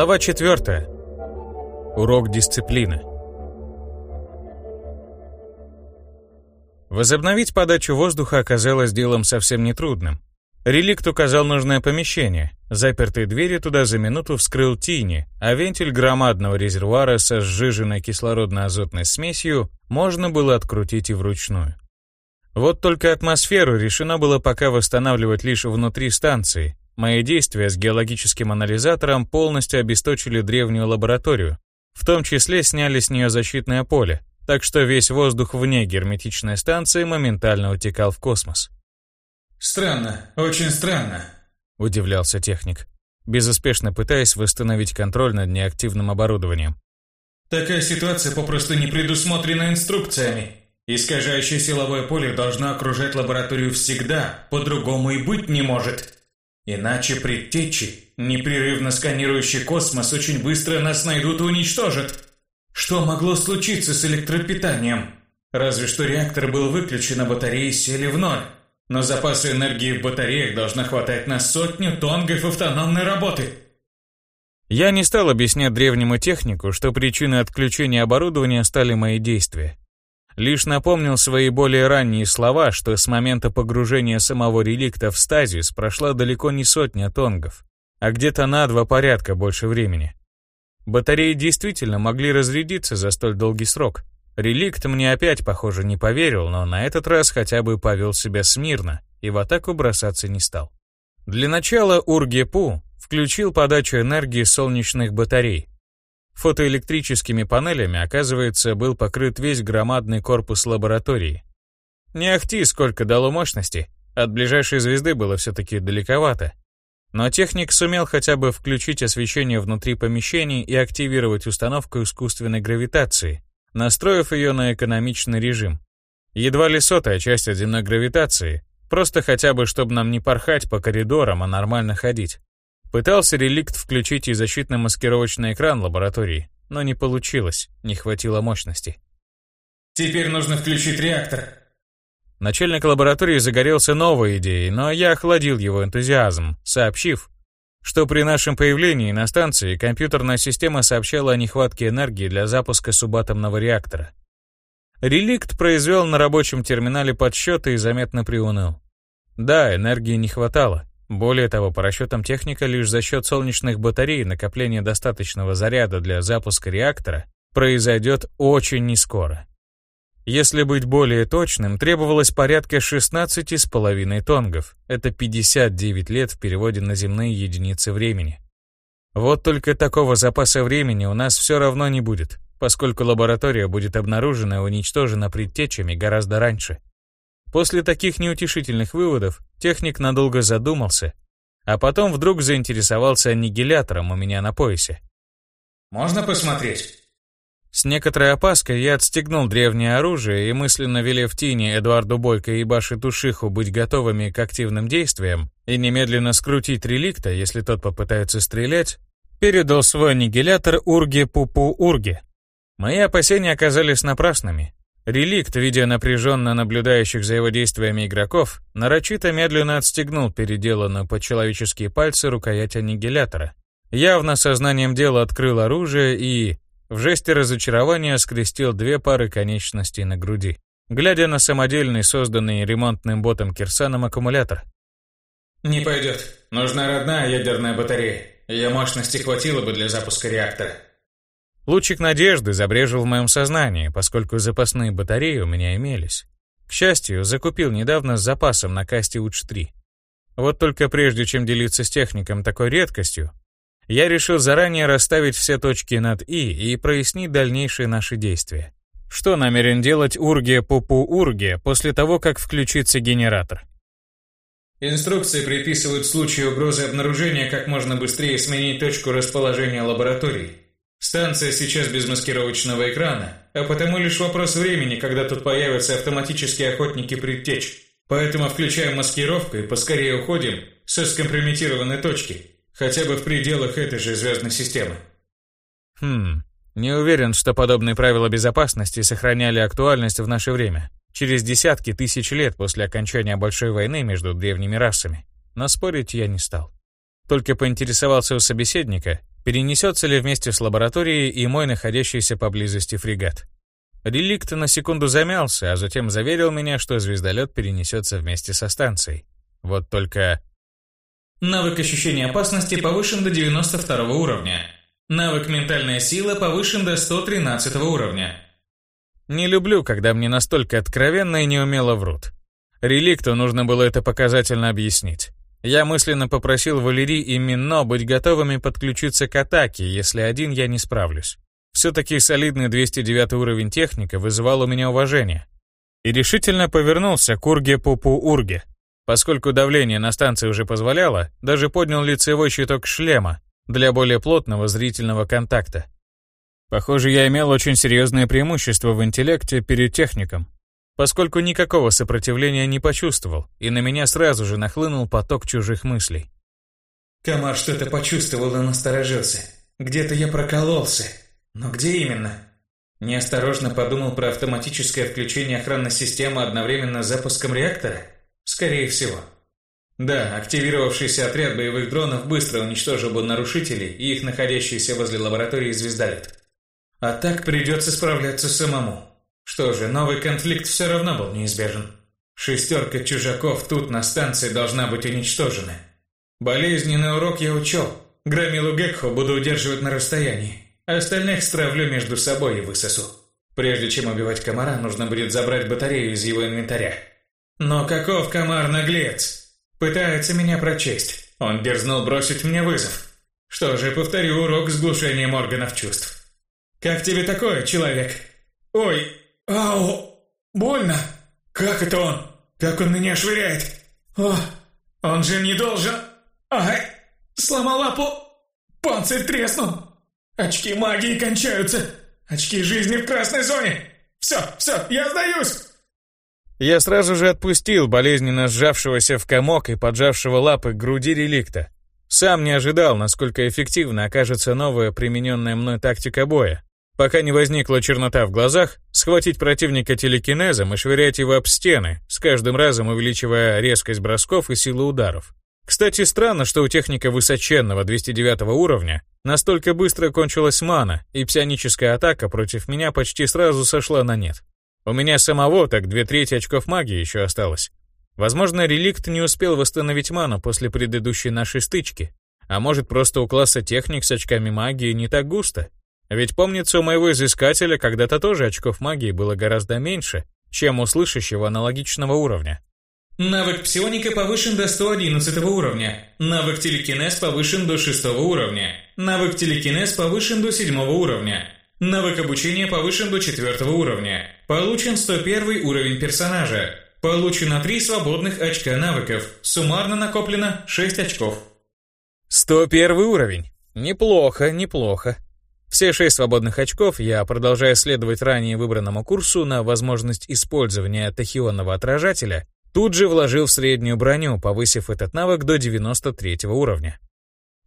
Глава 4. Урок дисциплины. Возобновить подачу воздуха оказалось делом совсем нетрудным. Реликт указал нужное помещение. Запертые двери туда за минуту вскрыл Тини, а вентиль громадного резервуара со сжиженной кислородно-азотной смесью можно было открутить и вручную. Вот только атмосферу решено было пока восстанавливать лишь внутри станции. Мои действия с геологическим анализатором полностью обесточили древнюю лабораторию. В том числе сняли с нее защитное поле, так что весь воздух вне герметичной станции моментально утекал в космос. «Странно, очень странно», — удивлялся техник, безуспешно пытаясь восстановить контроль над неактивным оборудованием. «Такая ситуация попросту не предусмотрена инструкциями. Искажающее силовое поле должно окружать лабораторию всегда, по-другому и быть не может. Иначе предтечи, непрерывно сканирующий космос, очень быстро нас найдут и уничтожат. Что могло случиться с электропитанием? Разве что реактор был выключен, а батареи сели в ноль. Но запасы энергии в батареях должно хватать на сотню тонгов автономной работы. Я не стал объяснять древнему технику, что причиной отключения оборудования стали мои действия. Лишь напомнил свои более ранние слова, что с момента погружения самого реликта в стазис прошла далеко не сотня тонгов, а где-то на два порядка больше времени. Батареи действительно могли разрядиться за столь долгий срок, Реликт мне опять, похоже, не поверил, но на этот раз хотя бы повел себя смирно и в атаку бросаться не стал. Для начала Ургепу включил подачу энергии солнечных батарей. Фотоэлектрическими панелями, оказывается, был покрыт весь громадный корпус лаборатории. Не ахти, сколько дало мощности, от ближайшей звезды было все-таки далековато. Но техник сумел хотя бы включить освещение внутри помещений и активировать установку искусственной гравитации, настроив ее на экономичный режим. Едва ли сотая часть от земной гравитации, просто хотя бы, чтобы нам не порхать по коридорам, а нормально ходить. Пытался реликт включить и защитно-маскировочный экран лаборатории, но не получилось, не хватило мощности. «Теперь нужно включить реактор». Начальник лаборатории загорелся новой идеей, но я охладил его энтузиазм, сообщив, что при нашем появлении на станции компьютерная система сообщала о нехватке энергии для запуска субатомного реактора. Реликт произвел на рабочем терминале подсчеты и заметно приуныл. Да, энергии не хватало. Более того, по расчетам техника, лишь за счет солнечных батарей накопление достаточного заряда для запуска реактора произойдет очень нескоро. Если быть более точным, требовалось порядка 16,5 тонгов. Это 59 лет в переводе на земные единицы времени. Вот только такого запаса времени у нас все равно не будет, поскольку лаборатория будет обнаружена и уничтожена предтечами гораздо раньше. После таких неутешительных выводов техник надолго задумался, а потом вдруг заинтересовался аннигилятором у меня на поясе. «Можно посмотреть?» С некоторой опаской я отстегнул древнее оружие и мысленно велев Тине, Эдуарду Бойко и Баши Тушиху быть готовыми к активным действиям и немедленно скрутить реликта, если тот попытается стрелять, передал свой аннигилятор Урге Пупу Урге. Мои опасения оказались напрасными. Реликт, видя напряженно наблюдающих за его действиями игроков, нарочито медленно отстегнул переделанную под человеческие пальцы рукоять аннигилятора. Явно сознанием дела открыл оружие и, в жесте разочарования скрестил две пары конечностей на груди, глядя на самодельный, созданный ремонтным ботом Кирсаном аккумулятор. «Не пойдет. Нужна родная ядерная батарея. Ее мощности хватило бы для запуска реактора». Лучик надежды забрежил в моем сознании, поскольку запасные батареи у меня имелись. К счастью, закупил недавно с запасом на касте УЧ-3. Вот только прежде чем делиться с техником такой редкостью, я решил заранее расставить все точки над «и» и прояснить дальнейшие наши действия. Что намерен делать Урге Пупу Урге после того, как включится генератор? Инструкции приписывают в случае угрозы обнаружения как можно быстрее сменить точку расположения лаборатории. Станция сейчас без маскировочного экрана, а потому лишь вопрос времени, когда тут появятся автоматические охотники предтеч. Поэтому включаем маскировку и поскорее уходим со скомпрометированной точки. Хотя бы в пределах этой же звездной системы. Хм, не уверен, что подобные правила безопасности сохраняли актуальность в наше время, через десятки тысяч лет после окончания Большой войны между древними расами. Но спорить я не стал. Только поинтересовался у собеседника, перенесется ли вместе с лабораторией и мой находящийся поблизости фрегат. Реликт на секунду замялся, а затем заверил меня, что звездолет перенесется вместе со станцией. Вот только... Навык ощущения опасности повышен до 92 уровня. Навык ментальная сила повышен до 113 уровня. Не люблю, когда мне настолько откровенно и неумело врут. Реликту нужно было это показательно объяснить. Я мысленно попросил Валерий и Мино быть готовыми подключиться к атаке, если один я не справлюсь. Все-таки солидный 209 уровень техника вызывал у меня уважение. И решительно повернулся к Урге-Пупу-Урге. Поскольку давление на станции уже позволяло, даже поднял лицевой щиток шлема для более плотного зрительного контакта. Похоже, я имел очень серьезное преимущество в интеллекте перед техником, поскольку никакого сопротивления не почувствовал, и на меня сразу же нахлынул поток чужих мыслей. Комар что-то почувствовал и насторожился. Где-то я прокололся. Но где именно? Неосторожно подумал про автоматическое включение охранной системы одновременно с запуском реактора? Скорее всего. Да, активировавшийся отряд боевых дронов быстро уничтожил бы нарушителей и их находящиеся возле лаборатории звездолет. А так придется справляться самому. Что же, новый конфликт все равно был неизбежен. Шестерка чужаков тут на станции должна быть уничтожена. Болезненный урок я учел. Громилу Гекхо буду удерживать на расстоянии. А остальных стравлю между собой и высосу. Прежде чем убивать комара, нужно будет забрать батарею из его инвентаря. Но каков комар наглец? Пытается меня прочесть. Он дерзнул бросить мне вызов. Что же, повторю урок с глушением органов чувств. Как тебе такое, человек? Ой, «Ау! Больно! Как это он? Как он меня швыряет? О, он же не должен... Ай! Сломал лапу! Панцирь треснул! Очки магии кончаются! Очки жизни в красной зоне! Все, все, я сдаюсь!» Я сразу же отпустил болезненно сжавшегося в комок и поджавшего лапы к груди реликта. Сам не ожидал, насколько эффективно окажется новая примененная мной тактика боя. Пока не возникла чернота в глазах, схватить противника телекинезом и швырять его об стены, с каждым разом увеличивая резкость бросков и силу ударов. Кстати, странно, что у техника высоченного 209 уровня настолько быстро кончилась мана, и псионическая атака против меня почти сразу сошла на нет. У меня самого так две трети очков магии еще осталось. Возможно, реликт не успел восстановить ману после предыдущей нашей стычки, а может просто у класса техник с очками магии не так густо, ведь помнится, у моего изыскателя когда-то тоже очков магии было гораздо меньше, чем у слышащего аналогичного уровня. Навык псионика повышен до 111 уровня. Навык телекинез повышен до 6 уровня. Навык телекинез повышен до 7 уровня. Навык обучения повышен до 4 уровня. Получен 101 уровень персонажа. Получено 3 свободных очка навыков. Суммарно накоплено 6 очков. 101 уровень. Неплохо, неплохо. Все шесть свободных очков я, продолжая следовать ранее выбранному курсу на возможность использования тахионного отражателя, тут же вложил в среднюю броню, повысив этот навык до 93 уровня.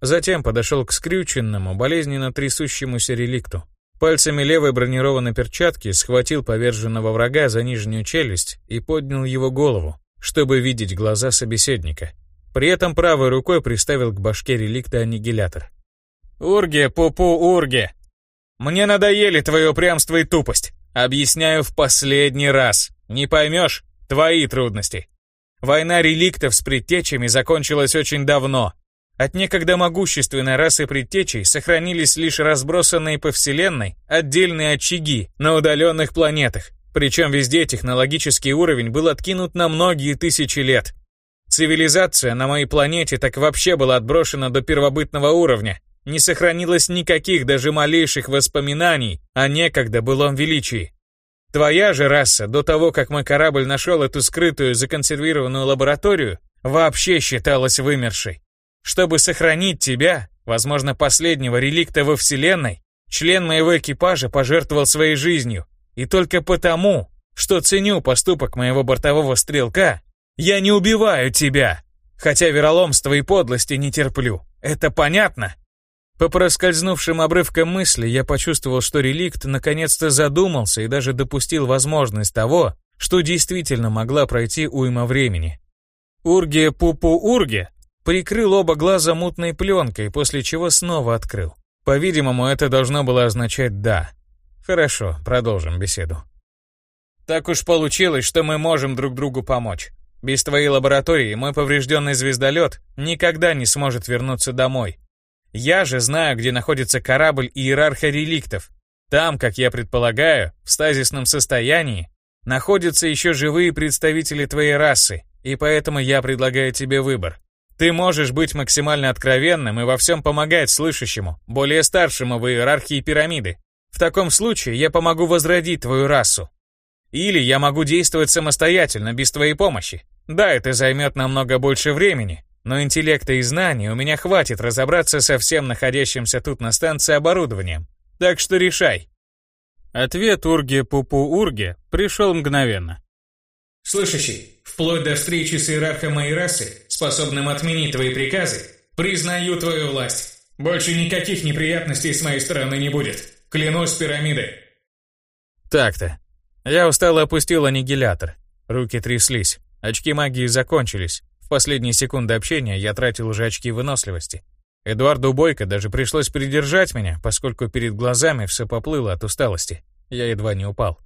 Затем подошел к скрюченному, болезненно трясущемуся реликту. Пальцами левой бронированной перчатки схватил поверженного врага за нижнюю челюсть и поднял его голову, чтобы видеть глаза собеседника. При этом правой рукой приставил к башке реликта аннигилятор. «Урге, пупу, урге! Мне надоели твое упрямство и тупость. Объясняю в последний раз. Не поймешь — твои трудности. Война реликтов с предтечами закончилась очень давно. От некогда могущественной расы предтечей сохранились лишь разбросанные по Вселенной отдельные очаги на удаленных планетах, причем везде технологический уровень был откинут на многие тысячи лет. Цивилизация на моей планете так вообще была отброшена до первобытного уровня, не сохранилось никаких даже малейших воспоминаний о некогда былом величии. Твоя же раса, до того, как мой корабль нашел эту скрытую законсервированную лабораторию, вообще считалась вымершей. Чтобы сохранить тебя, возможно, последнего реликта во Вселенной, член моего экипажа пожертвовал своей жизнью. И только потому, что ценю поступок моего бортового стрелка, я не убиваю тебя, хотя вероломства и подлости не терплю. Это понятно? По проскользнувшим обрывкам мысли я почувствовал, что реликт наконец-то задумался и даже допустил возможность того, что действительно могла пройти уйма времени. Урге Пупу Урге прикрыл оба глаза мутной пленкой, после чего снова открыл. По-видимому, это должно было означать «да». Хорошо, продолжим беседу. Так уж получилось, что мы можем друг другу помочь. Без твоей лаборатории мой поврежденный звездолет никогда не сможет вернуться домой. Я же знаю, где находится корабль иерарха реликтов. Там, как я предполагаю, в стазисном состоянии, находятся еще живые представители твоей расы, и поэтому я предлагаю тебе выбор. Ты можешь быть максимально откровенным и во всем помогать слышащему, более старшему в иерархии пирамиды. В таком случае я помогу возродить твою расу. Или я могу действовать самостоятельно, без твоей помощи. Да, это займет намного больше времени, но интеллекта и знаний у меня хватит разобраться со всем находящимся тут на станции оборудованием. Так что решай. Ответ Урге-Пупу-Урге пришел мгновенно. Слышащий, вплоть до встречи с иерархом моей расы, способным отменить твои приказы, признаю твою власть. Больше никаких неприятностей с моей стороны не будет. Клянусь пирамидой. Так-то. Я устало опустил аннигилятор. Руки тряслись. Очки магии закончились. Последние секунды общения я тратил уже очки выносливости. Эдуарду Бойко даже пришлось придержать меня, поскольку перед глазами все поплыло от усталости. Я едва не упал.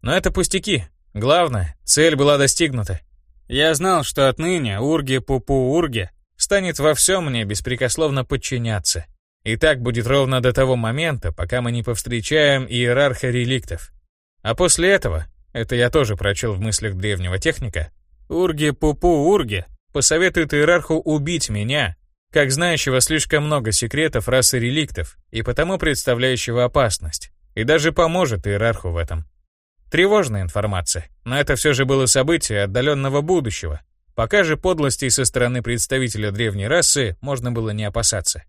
Но это пустяки. Главное, цель была достигнута. Я знал, что отныне Урге-Пупу-Урге станет во всем мне беспрекословно подчиняться. И так будет ровно до того момента, пока мы не повстречаем иерарха реликтов. А после этого, это я тоже прочел в мыслях древнего техника, Урге-Пупу-Урге посоветует иерарху убить меня, как знающего слишком много секретов расы реликтов и потому представляющего опасность, и даже поможет иерарху в этом. Тревожная информация, но это все же было событие отдаленного будущего. Пока же подлостей со стороны представителя древней расы можно было не опасаться.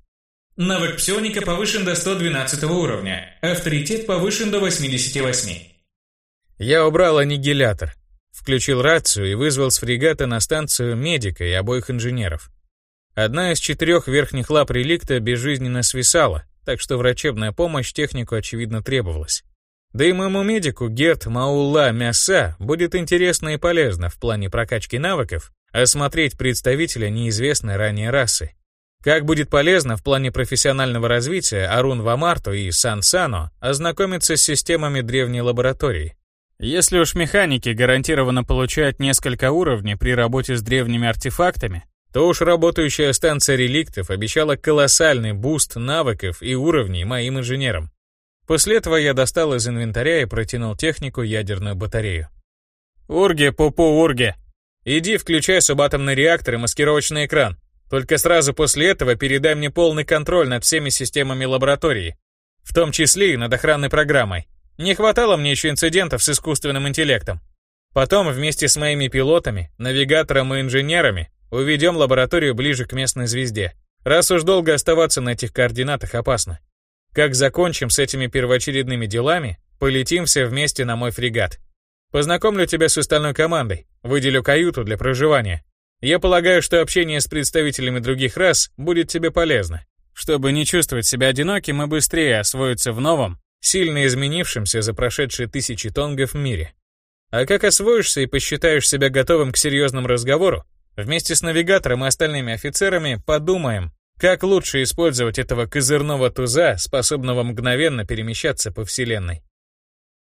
Навык псионика повышен до 112 уровня, авторитет повышен до 88. Я убрал аннигилятор, включил рацию и вызвал с фрегата на станцию медика и обоих инженеров. Одна из четырех верхних лап реликта безжизненно свисала, так что врачебная помощь технику очевидно требовалась. Да и моему медику Герт Маулла Мяса будет интересно и полезно в плане прокачки навыков осмотреть представителя неизвестной ранее расы. Как будет полезно в плане профессионального развития Арун Вамарту и Сан Сано ознакомиться с системами древней лаборатории. Если уж механики гарантированно получают несколько уровней при работе с древними артефактами, то уж работающая станция реликтов обещала колоссальный буст навыков и уровней моим инженерам. После этого я достал из инвентаря и протянул технику ядерную батарею. «Урге, пупу, урге! Иди включай субатомный реактор и маскировочный экран. Только сразу после этого передай мне полный контроль над всеми системами лаборатории, в том числе и над охранной программой. Не хватало мне еще инцидентов с искусственным интеллектом. Потом вместе с моими пилотами, навигатором и инженерами уведем лабораторию ближе к местной звезде, раз уж долго оставаться на этих координатах опасно. Как закончим с этими первоочередными делами, полетим все вместе на мой фрегат. Познакомлю тебя с остальной командой, выделю каюту для проживания. Я полагаю, что общение с представителями других рас будет тебе полезно, чтобы не чувствовать себя одиноким и быстрее освоиться в новом, сильно изменившемся за прошедшие тысячи тонгов мире. А как освоишься и посчитаешь себя готовым к серьезному разговору, вместе с навигатором и остальными офицерами подумаем, как лучше использовать этого козырного туза, способного мгновенно перемещаться по Вселенной?